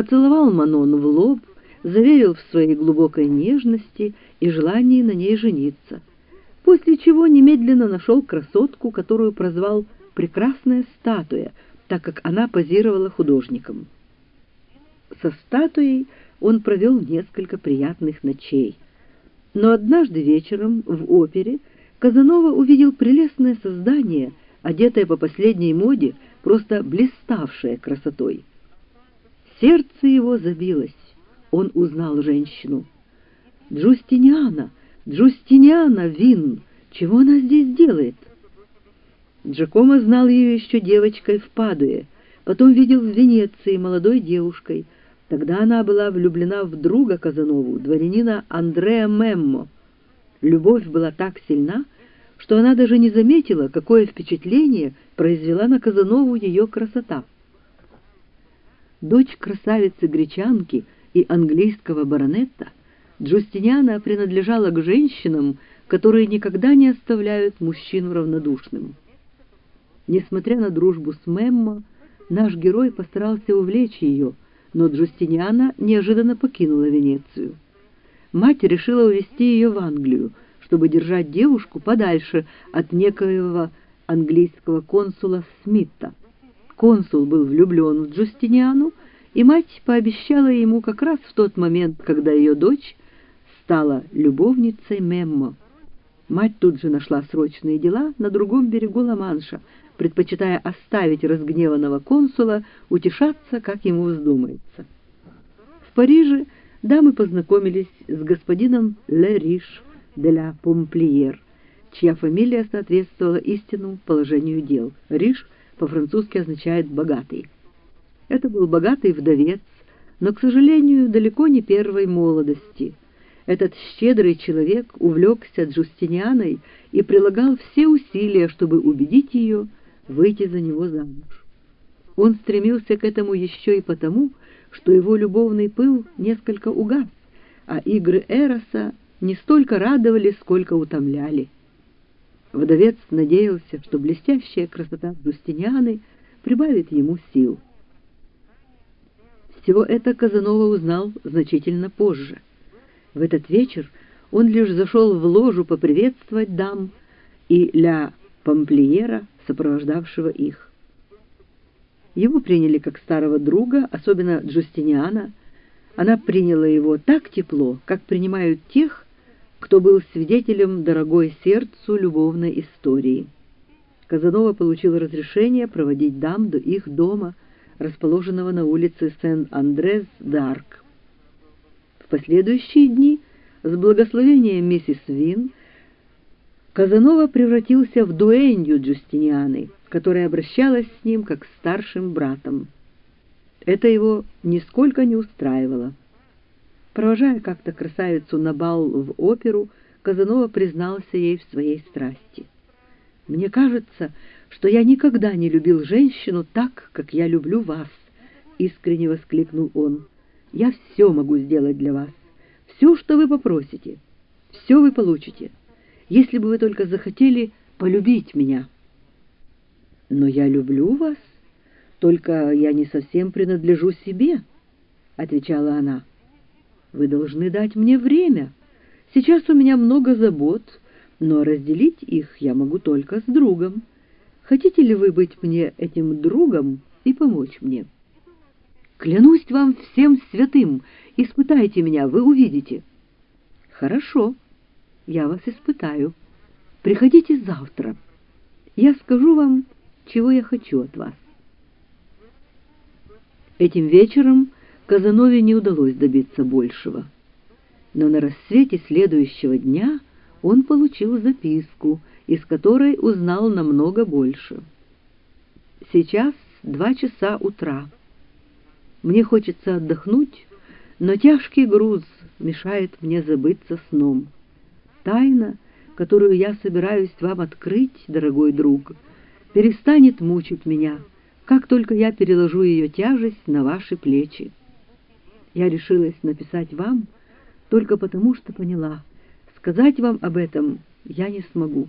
поцеловал Манон в лоб, заверил в своей глубокой нежности и желании на ней жениться, после чего немедленно нашел красотку, которую прозвал «прекрасная статуя», так как она позировала художником. Со статуей он провел несколько приятных ночей. Но однажды вечером в опере Казанова увидел прелестное создание, одетое по последней моде, просто блиставшее красотой. Сердце его забилось. Он узнал женщину. «Джустиниана! Джустиниана Вин! Чего она здесь делает?» Джакомо знал ее еще девочкой в Падуе, потом видел в Венеции молодой девушкой. Тогда она была влюблена в друга Казанову, дворянина Андреа Меммо. Любовь была так сильна, что она даже не заметила, какое впечатление произвела на Казанову ее красота. Дочь красавицы-гречанки и английского баронета, Джустиниана принадлежала к женщинам, которые никогда не оставляют мужчину равнодушным. Несмотря на дружбу с Меммо, наш герой постарался увлечь ее, но Джустиниана неожиданно покинула Венецию. Мать решила увезти ее в Англию, чтобы держать девушку подальше от некоего английского консула Смита. Консул был влюблен в Джустиниану, и мать пообещала ему как раз в тот момент, когда ее дочь стала любовницей Меммо. Мать тут же нашла срочные дела на другом берегу Ла-Манша, предпочитая оставить разгневанного консула утешаться, как ему вздумается. В Париже дамы познакомились с господином Ле Риш де ла Помплиер, чья фамилия соответствовала истинному положению дел. Риш по-французски означает «богатый». Это был богатый вдовец, но, к сожалению, далеко не первой молодости. Этот щедрый человек увлекся Джустинианой и прилагал все усилия, чтобы убедить ее выйти за него замуж. Он стремился к этому еще и потому, что его любовный пыл несколько угас, а игры Эроса не столько радовали, сколько утомляли. Вдовец надеялся, что блестящая красота Дустинианы прибавит ему сил. Все это Казанова узнал значительно позже. В этот вечер он лишь зашел в ложу поприветствовать дам и ля Помплиера, сопровождавшего их. Его приняли как старого друга, особенно Джустиниана. Она приняла его так тепло, как принимают тех, кто был свидетелем дорогой сердцу любовной истории. Казанова получил разрешение проводить дам до их дома, расположенного на улице Сен-Андрес-Дарк. В последующие дни, с благословения миссис Вин, Казанова превратился в дуэнью Джустинианы, которая обращалась с ним как старшим братом. Это его нисколько не устраивало. Провожая как-то красавицу на бал в оперу, Казанова признался ей в своей страсти. «Мне кажется, что я никогда не любил женщину так, как я люблю вас», — искренне воскликнул он. «Я все могу сделать для вас. Все, что вы попросите. Все вы получите если бы вы только захотели полюбить меня. Но я люблю вас, только я не совсем принадлежу себе, — отвечала она. Вы должны дать мне время. Сейчас у меня много забот, но разделить их я могу только с другом. Хотите ли вы быть мне этим другом и помочь мне? Клянусь вам всем святым, испытайте меня, вы увидите. Хорошо я вас испытаю. Приходите завтра. Я скажу вам, чего я хочу от вас. Этим вечером Казанове не удалось добиться большего. Но на рассвете следующего дня он получил записку, из которой узнал намного больше. Сейчас два часа утра. Мне хочется отдохнуть, но тяжкий груз мешает мне забыться сном. Тайна, которую я собираюсь вам открыть, дорогой друг, перестанет мучить меня, как только я переложу ее тяжесть на ваши плечи. Я решилась написать вам только потому, что поняла, сказать вам об этом я не смогу.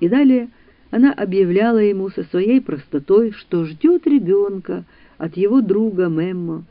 И далее она объявляла ему со своей простотой, что ждет ребенка от его друга Меммо,